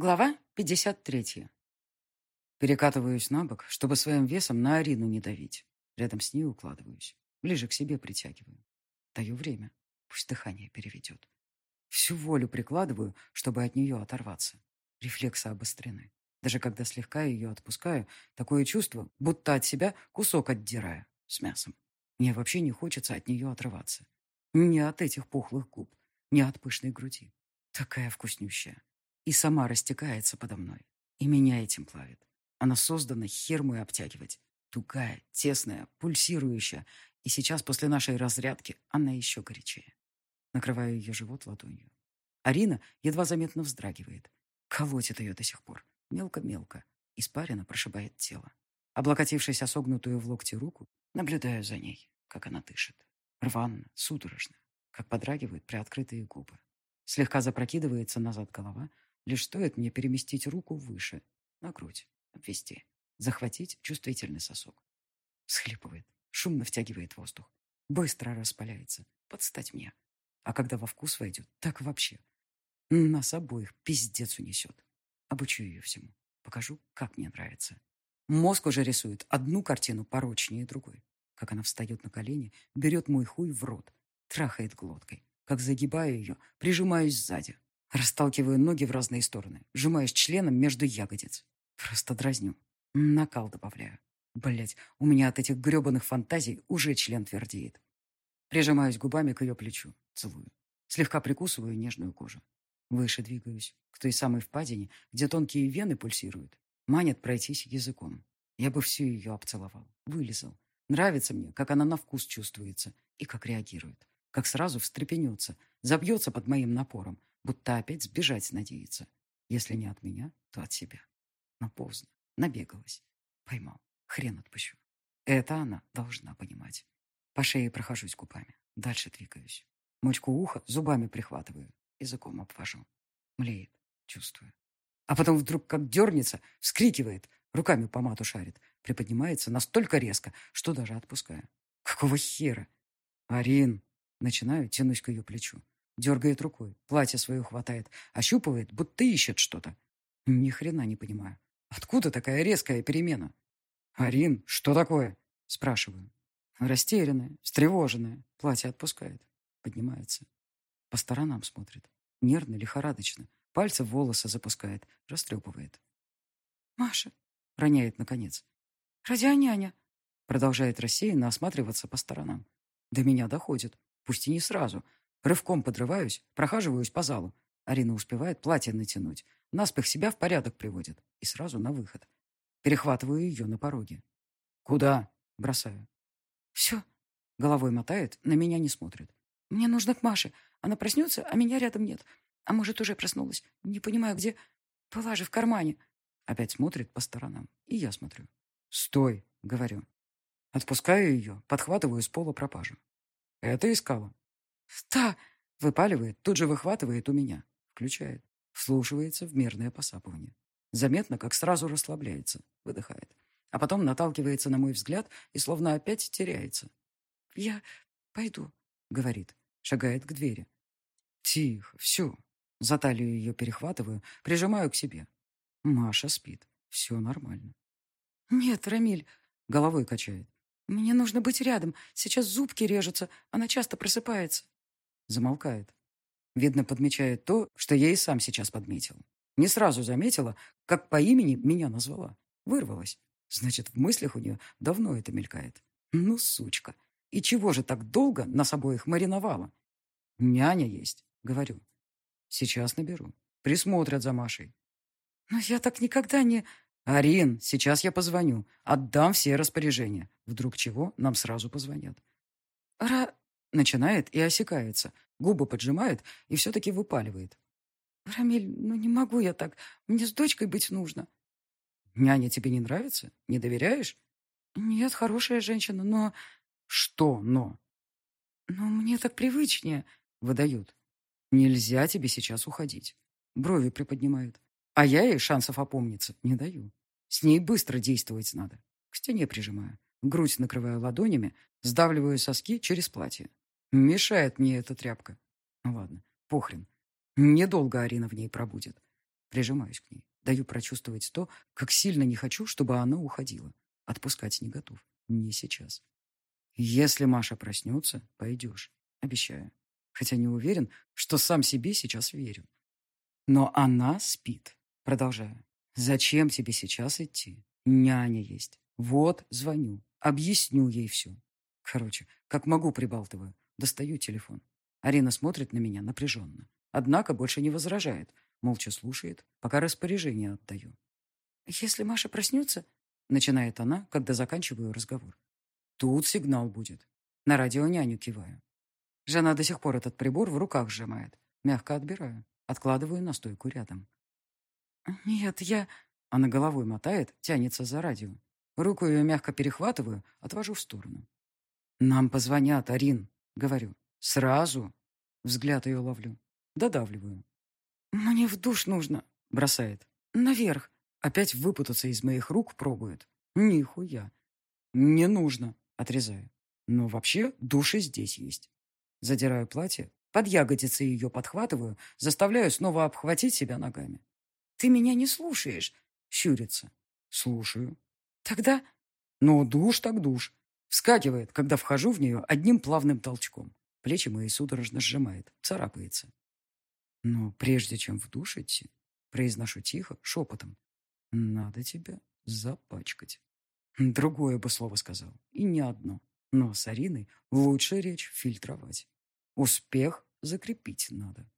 Глава 53. Перекатываюсь на бок, чтобы своим весом на Арину не давить. Рядом с ней укладываюсь. Ближе к себе притягиваю. Даю время. Пусть дыхание переведет. Всю волю прикладываю, чтобы от нее оторваться. Рефлексы обострены. Даже когда слегка ее отпускаю, такое чувство, будто от себя кусок отдираю с мясом. Мне вообще не хочется от нее отрываться. Не от этих пухлых губ, не от пышной груди. Такая вкуснющая и сама растекается подо мной. И меня этим плавит. Она создана херму и обтягивать. Тугая, тесная, пульсирующая. И сейчас, после нашей разрядки, она еще горячее. Накрываю ее живот ладонью. Арина едва заметно вздрагивает. Колотит ее до сих пор. Мелко-мелко. Испарина прошибает тело. Облокотившись о согнутую в локте руку, наблюдаю за ней, как она дышит. Рванно, судорожно, как подрагивают приоткрытые губы. Слегка запрокидывается назад голова, Лишь стоит мне переместить руку выше, на грудь, обвести, захватить чувствительный сосок. Схлипывает, шумно втягивает воздух. Быстро распаляется, подстать мне. А когда во вкус войдет, так вообще. Нас обоих пиздец унесет. Обучу ее всему. Покажу, как мне нравится. Мозг уже рисует одну картину порочнее другой. Как она встает на колени, берет мой хуй в рот, трахает глоткой. Как загибаю ее, прижимаюсь сзади, Расталкиваю ноги в разные стороны, сжимаясь членом между ягодиц. Просто дразню. Накал добавляю. Блять, у меня от этих гребаных фантазий уже член твердеет. Прижимаюсь губами к ее плечу, целую. Слегка прикусываю нежную кожу. Выше двигаюсь, к той самой впадине, где тонкие вены пульсируют. Манит пройтись языком. Я бы всю ее обцеловал, вылезал. Нравится мне, как она на вкус чувствуется и как реагирует. Как сразу встрепенется, забьется под моим напором, будто опять сбежать надеется. Если не от меня, то от себя. Но поздно. Набегалась. Поймал. Хрен отпущу. Это она должна понимать. По шее прохожусь губами. Дальше двигаюсь. Мочку уха зубами прихватываю. Языком обвожу. Млеет. Чувствую. А потом вдруг как дернется, вскрикивает, руками по мату шарит, приподнимается настолько резко, что даже отпускаю. Какого хера? Арин! Начинаю, тянусь к ее плечу. Дергает рукой, платье свое хватает, ощупывает, будто ищет что-то. Ни хрена не понимаю. Откуда такая резкая перемена? «Арин, что такое?» Спрашиваю. Растерянная, встревоженная. Платье отпускает. Поднимается. По сторонам смотрит. Нервно, лихорадочно. Пальцы в волосы запускает. Растрепывает. «Маша!» Роняет, наконец. «Радио няня!» Продолжает рассеянно осматриваться по сторонам. До меня доходит. Пусть и не сразу, Рывком подрываюсь, прохаживаюсь по залу. Арина успевает платье натянуть. Наспех себя в порядок приводит. И сразу на выход. Перехватываю ее на пороге. «Куда?» — бросаю. «Все». Головой мотает, на меня не смотрит. «Мне нужно к Маше. Она проснется, а меня рядом нет. А может, уже проснулась. Не понимаю, где. Была же в кармане». Опять смотрит по сторонам. И я смотрю. «Стой!» — говорю. Отпускаю ее, подхватываю с пола пропажу. «Это искала?» «Да!» — выпаливает, тут же выхватывает у меня. Включает. Вслушивается в мерное посапывание. Заметно, как сразу расслабляется. Выдыхает. А потом наталкивается на мой взгляд и словно опять теряется. «Я пойду», — говорит. Шагает к двери. «Тихо, все». За талию ее перехватываю, прижимаю к себе. Маша спит. Все нормально. «Нет, Рамиль», — головой качает. «Мне нужно быть рядом. Сейчас зубки режутся. Она часто просыпается». Замолкает. Видно, подмечает то, что я и сам сейчас подметил. Не сразу заметила, как по имени меня назвала. Вырвалась. Значит, в мыслях у нее давно это мелькает. Ну, сучка. И чего же так долго нас обоих мариновала? Няня есть, говорю. Сейчас наберу. Присмотрят за Машей. Но я так никогда не... Арин, сейчас я позвоню. Отдам все распоряжения. Вдруг чего, нам сразу позвонят. Ра... Начинает и осекается. Губы поджимает и все-таки выпаливает. «Рамиль, ну не могу я так. Мне с дочкой быть нужно». «Няня тебе не нравится? Не доверяешь?» «Нет, хорошая женщина, но...» «Что «но»?» «Но мне так привычнее», — выдают. «Нельзя тебе сейчас уходить». Брови приподнимают. А я ей шансов опомниться не даю. С ней быстро действовать надо. К стене прижимаю. Грудь накрываю ладонями, сдавливаю соски через платье. Мешает мне эта тряпка. Ну ладно, похрен. Недолго Арина в ней пробудет. Прижимаюсь к ней. Даю прочувствовать то, как сильно не хочу, чтобы она уходила. Отпускать не готов. Не сейчас. Если Маша проснется, пойдешь. Обещаю. Хотя не уверен, что сам себе сейчас верю. Но она спит. Продолжаю. Зачем тебе сейчас идти? Няня есть. Вот, звоню. Объясню ей все. Короче, как могу, прибалтываю. Достаю телефон. Арина смотрит на меня напряженно. Однако больше не возражает. Молча слушает, пока распоряжение отдаю. «Если Маша проснется...» Начинает она, когда заканчиваю разговор. Тут сигнал будет. На радио няню киваю. Жена до сих пор этот прибор в руках сжимает. Мягко отбираю. Откладываю на стойку рядом. «Нет, я...» Она головой мотает, тянется за радио. Руку ее мягко перехватываю, отвожу в сторону. «Нам позвонят, Арин», — говорю. «Сразу». Взгляд ее ловлю. Додавливаю. «Мне в душ нужно», — бросает. «Наверх». Опять выпутаться из моих рук пробует. Нихуя. «Не нужно», — отрезаю. «Но вообще души здесь есть». Задираю платье, под ягодицы ее подхватываю, заставляю снова обхватить себя ногами. «Ты меня не слушаешь», — щурится. «Слушаю». «Тогда...» «Ну, душ так душ». Вскакивает, когда вхожу в нее одним плавным толчком. Плечи мои судорожно сжимает, царапается. Но прежде чем в душ идти, произношу тихо, шепотом. Надо тебя запачкать. Другое бы слово сказал, и не одно. Но с Ариной лучше речь фильтровать. Успех закрепить надо.